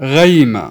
غيمة.